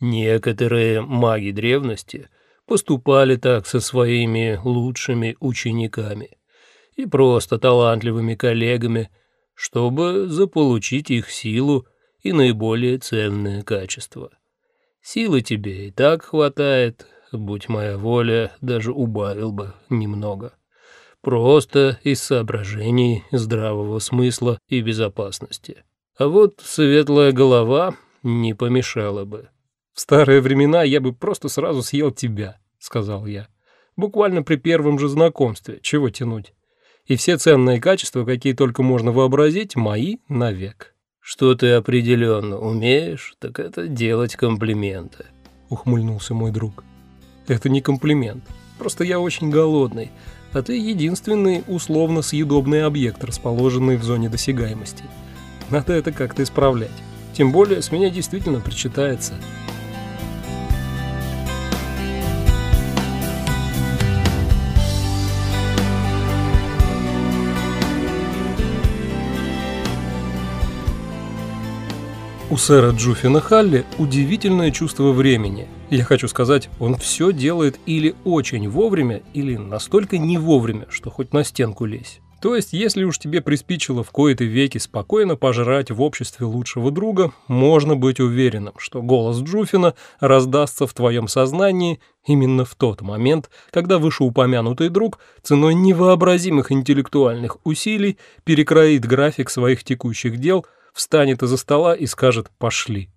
Некоторые маги древности поступали так со своими лучшими учениками и просто талантливыми коллегами, чтобы заполучить их силу и наиболее ценные качества. Силы тебе и так хватает, будь моя воля, даже убавил бы немного. Просто из соображений здравого смысла и безопасности. А вот светлая голова не помешала бы. «В старые времена я бы просто сразу съел тебя», — сказал я. «Буквально при первом же знакомстве. Чего тянуть? И все ценные качества, какие только можно вообразить, мои навек». «Что ты определенно умеешь, так это делать комплименты», — ухмыльнулся мой друг. «Это не комплимент. Просто я очень голодный, а ты единственный условно съедобный объект, расположенный в зоне досягаемости. Надо это как-то исправлять. Тем более с меня действительно причитается». У сэра Джуфина Халли удивительное чувство времени. Я хочу сказать, он все делает или очень вовремя, или настолько не вовремя, что хоть на стенку лезь. То есть, если уж тебе приспичило в кои-то веки спокойно пожрать в обществе лучшего друга, можно быть уверенным, что голос Джуфина раздастся в твоем сознании именно в тот момент, когда вышеупомянутый друг ценой невообразимых интеллектуальных усилий перекроит график своих текущих дел – встанет из-за стола и скажет «пошли».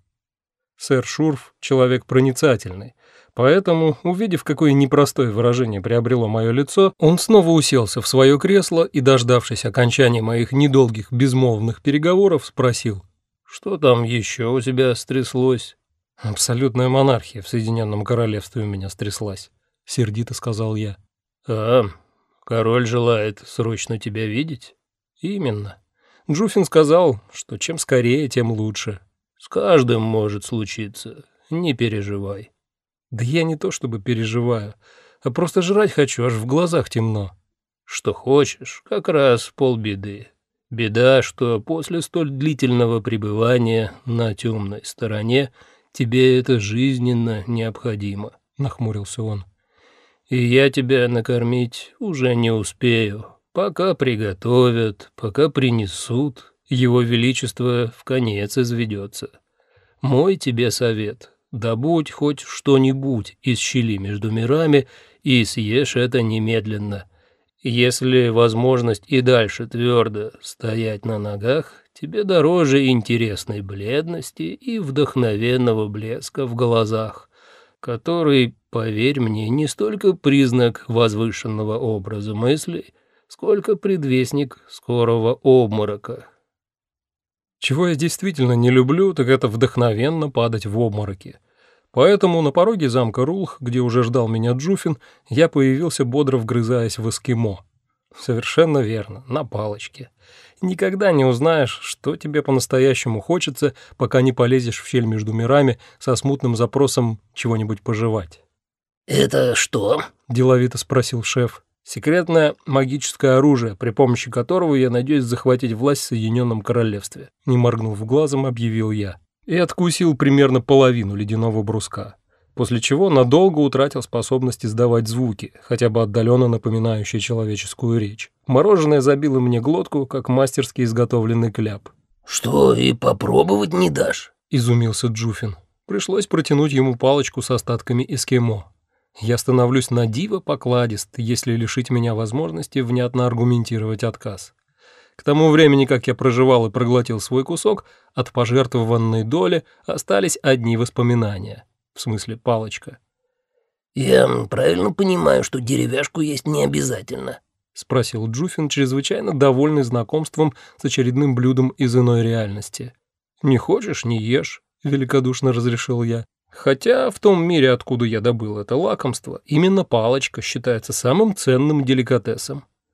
Сэр Шурф — человек проницательный, поэтому, увидев, какое непростое выражение приобрело мое лицо, он снова уселся в свое кресло и, дождавшись окончания моих недолгих безмолвных переговоров, спросил «Что там еще у тебя стряслось?» «Абсолютная монархия в Соединенном Королевстве у меня стряслась», — сердито сказал я. «А, король желает срочно тебя видеть?» «Именно. Джуфин сказал, что чем скорее, тем лучше. С каждым может случиться, не переживай. Да я не то чтобы переживаю, а просто жрать хочу, аж в глазах темно. Что хочешь, как раз полбеды. Беда, что после столь длительного пребывания на темной стороне тебе это жизненно необходимо, нахмурился он. И я тебя накормить уже не успею, Пока приготовят, пока принесут, его величество в конец изведется. Мой тебе совет, добудь хоть что-нибудь из щели между мирами и съешь это немедленно. Если возможность и дальше твердо стоять на ногах, тебе дороже интересной бледности и вдохновенного блеска в глазах, который, поверь мне, не столько признак возвышенного образа мыслей, сколько предвестник скорого обморока. Чего я действительно не люблю, так это вдохновенно падать в обмороки. Поэтому на пороге замка Рулх, где уже ждал меня Джуфин, я появился бодро вгрызаясь в эскимо. Совершенно верно, на палочке. Никогда не узнаешь, что тебе по-настоящему хочется, пока не полезешь в щель между мирами со смутным запросом чего-нибудь пожевать. «Это что?» – деловито спросил шеф. Секретное магическое оружие, при помощи которого я надеюсь захватить власть в Соединенном Королевстве. Не моргнув глазом, объявил я. И откусил примерно половину ледяного бруска. После чего надолго утратил способность издавать звуки, хотя бы отдаленно напоминающие человеческую речь. Мороженое забило мне глотку, как мастерски изготовленный кляп. «Что, и попробовать не дашь?» – изумился Джуфин. Пришлось протянуть ему палочку с остатками эскимо. Я становлюсь на диво покладист, если лишить меня возможности внятно аргументировать отказ. К тому времени, как я проживал и проглотил свой кусок, от пожертвованной доли остались одни воспоминания. В смысле, палочка. «Я правильно понимаю, что деревяшку есть не обязательно?» — спросил Джуфин, чрезвычайно довольный знакомством с очередным блюдом из иной реальности. «Не хочешь — не ешь», — великодушно разрешил я. Хотя в том мире, откуда я добыл это лакомство, именно палочка считается самым ценным деликатесом.